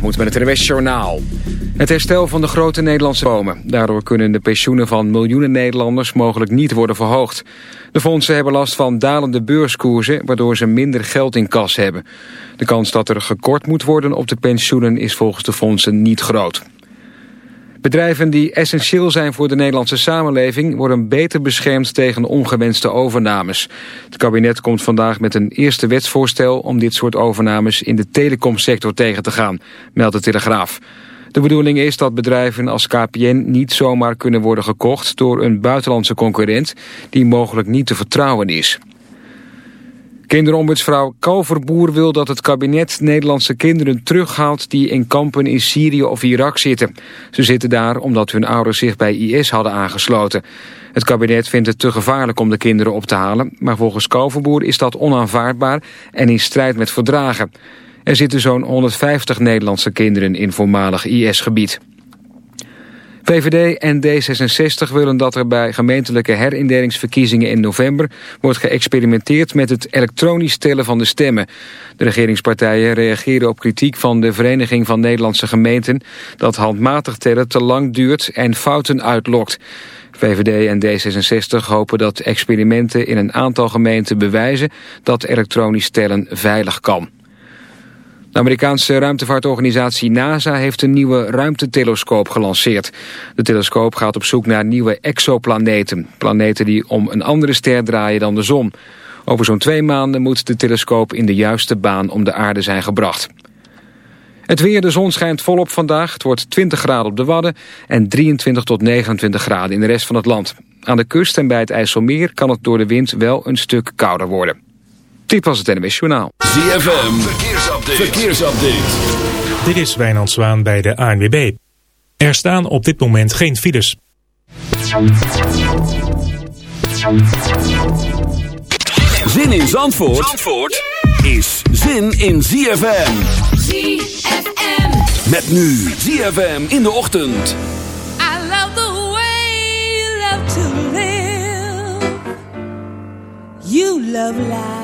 moet met het RWS Journaal. Het herstel van de grote Nederlandse bomen. Daardoor kunnen de pensioenen van miljoenen Nederlanders mogelijk niet worden verhoogd. De fondsen hebben last van dalende beurskoersen, waardoor ze minder geld in kas hebben. De kans dat er gekort moet worden op de pensioenen is volgens de fondsen niet groot. Bedrijven die essentieel zijn voor de Nederlandse samenleving... worden beter beschermd tegen ongewenste overnames. Het kabinet komt vandaag met een eerste wetsvoorstel... om dit soort overnames in de telecomsector tegen te gaan, meldt de Telegraaf. De bedoeling is dat bedrijven als KPN niet zomaar kunnen worden gekocht... door een buitenlandse concurrent die mogelijk niet te vertrouwen is. Kinderombudsvrouw Kalverboer wil dat het kabinet Nederlandse kinderen terughaalt die in kampen in Syrië of Irak zitten. Ze zitten daar omdat hun ouders zich bij IS hadden aangesloten. Het kabinet vindt het te gevaarlijk om de kinderen op te halen, maar volgens Kalverboer is dat onaanvaardbaar en in strijd met verdragen. Er zitten zo'n 150 Nederlandse kinderen in voormalig IS-gebied. VVD en D66 willen dat er bij gemeentelijke herindelingsverkiezingen in november wordt geëxperimenteerd met het elektronisch tellen van de stemmen. De regeringspartijen reageren op kritiek van de Vereniging van Nederlandse Gemeenten dat handmatig tellen te lang duurt en fouten uitlokt. VVD en D66 hopen dat experimenten in een aantal gemeenten bewijzen dat elektronisch tellen veilig kan. De Amerikaanse ruimtevaartorganisatie NASA heeft een nieuwe ruimtetelescoop gelanceerd. De telescoop gaat op zoek naar nieuwe exoplaneten. Planeten die om een andere ster draaien dan de zon. Over zo'n twee maanden moet de telescoop in de juiste baan om de aarde zijn gebracht. Het weer, de zon schijnt volop vandaag. Het wordt 20 graden op de Wadden en 23 tot 29 graden in de rest van het land. Aan de kust en bij het IJsselmeer kan het door de wind wel een stuk kouder worden. Dit was het NWS Journaal. ZFM, verkeersupdate. verkeersupdate. Dit is Wijnand Zwaan bij de ANWB. Er staan op dit moment geen files. Zin in Zandvoort, Zandvoort is zin in ZFM. ZFM. Met nu ZFM in de ochtend. I love the way you love to live. You love life.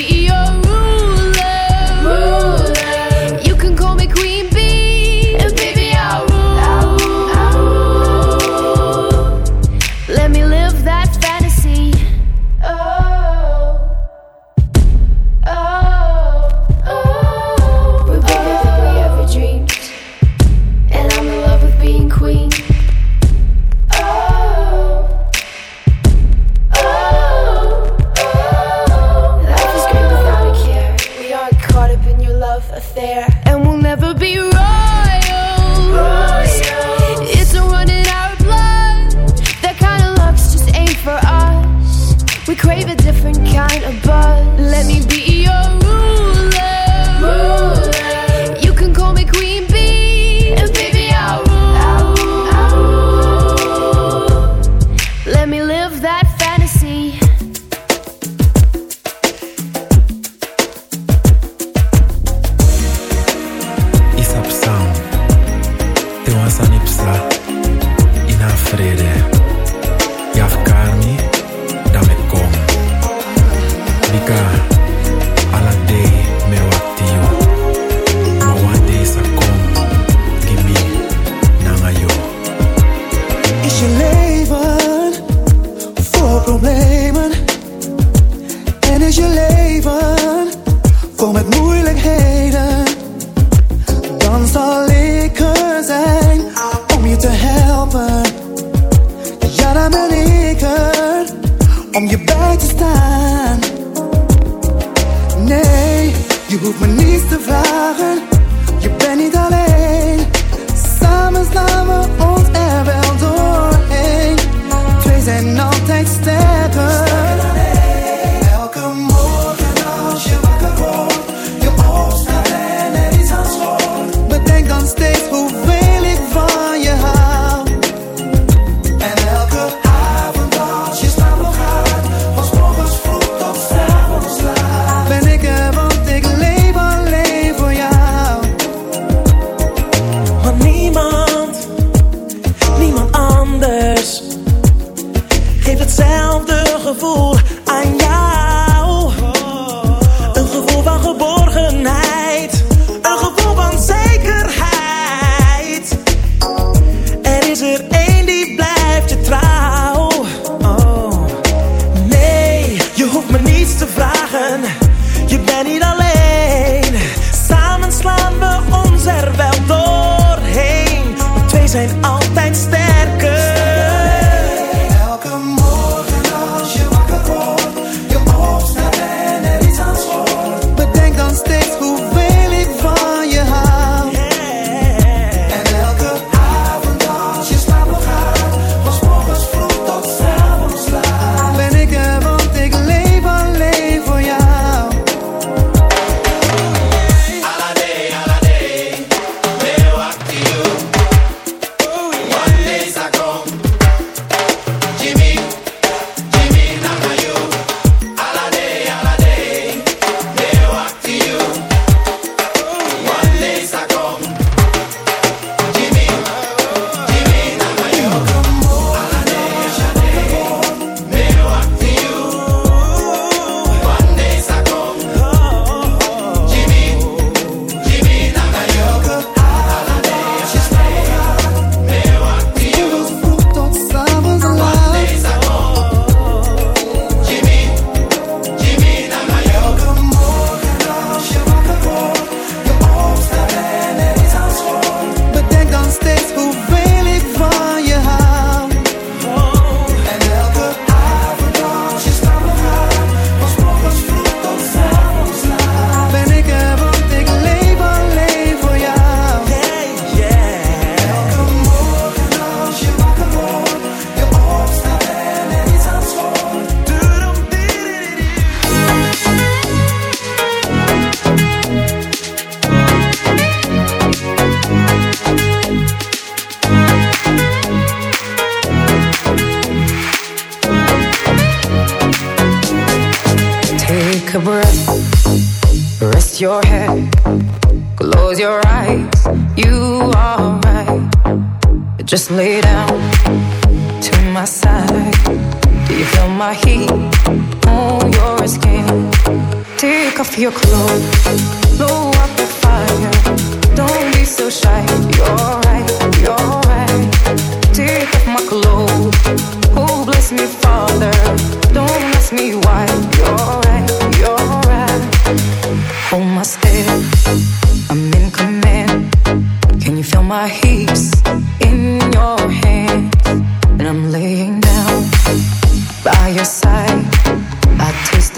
roept mein niets te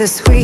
Sweet.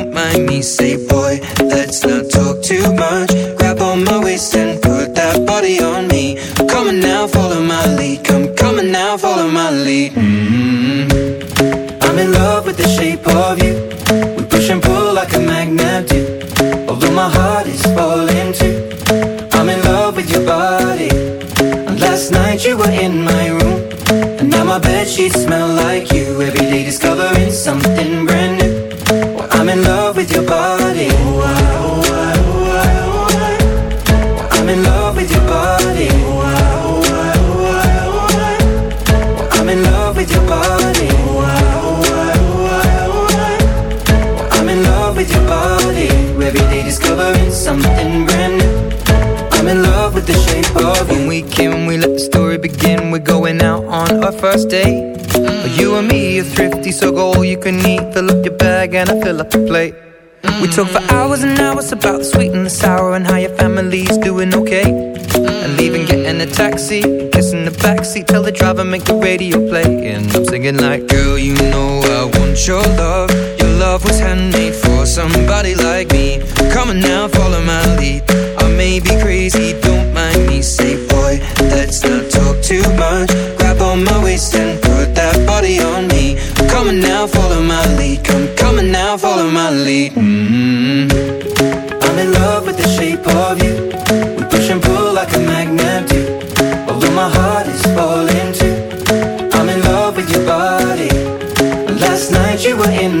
and I fill up the plate. We talk for hours and hours about the sweet and the sour and how your family's doing okay. And leaving, getting a taxi, kissing the backseat, tell the driver make the radio play. And I'm singing like, girl, you know I want your love. Your love was handmade for somebody like me. Come on now, follow my lead. I may be crazy, don't mind me. Say, boy, let's not talk too much. Grab on my waist and put that body on me. Come on now, follow my lead. Come, now, follow my lead. hmm I'm in love with the shape of you. We push and pull like a magnet do. Although my heart is falling too. I'm in love with your body. Last night you were in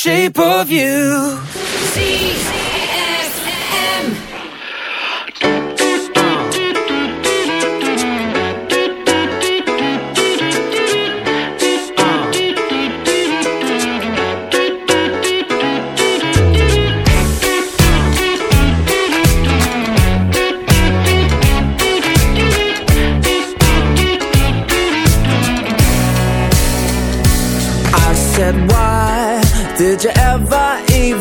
shape of you. See, see.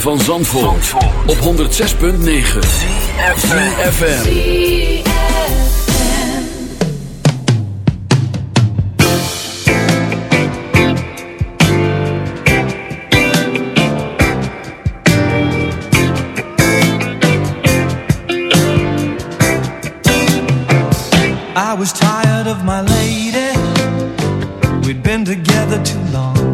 van Zandvoort, op 106.9 CFFM I was tired of my lady. We'd been together too long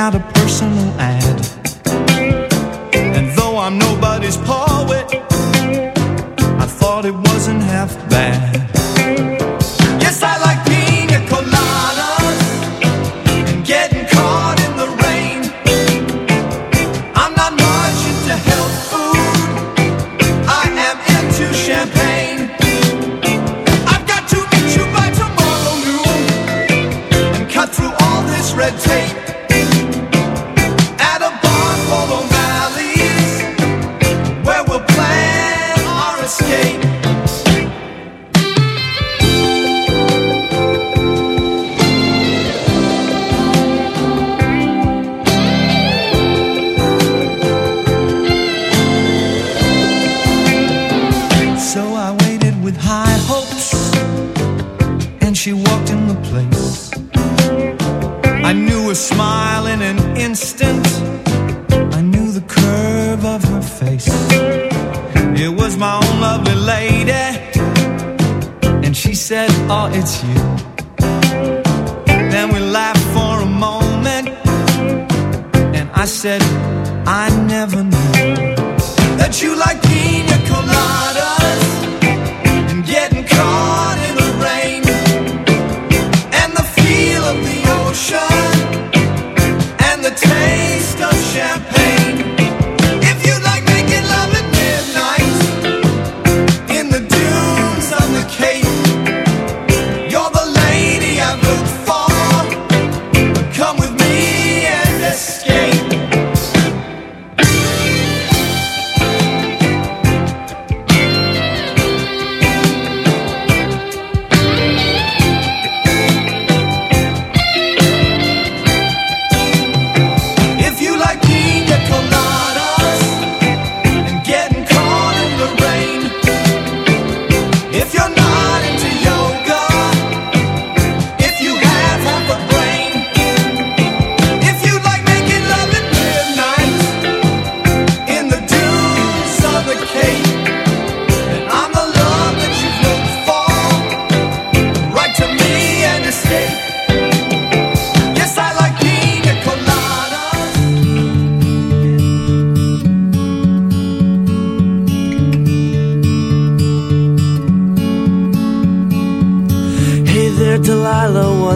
out of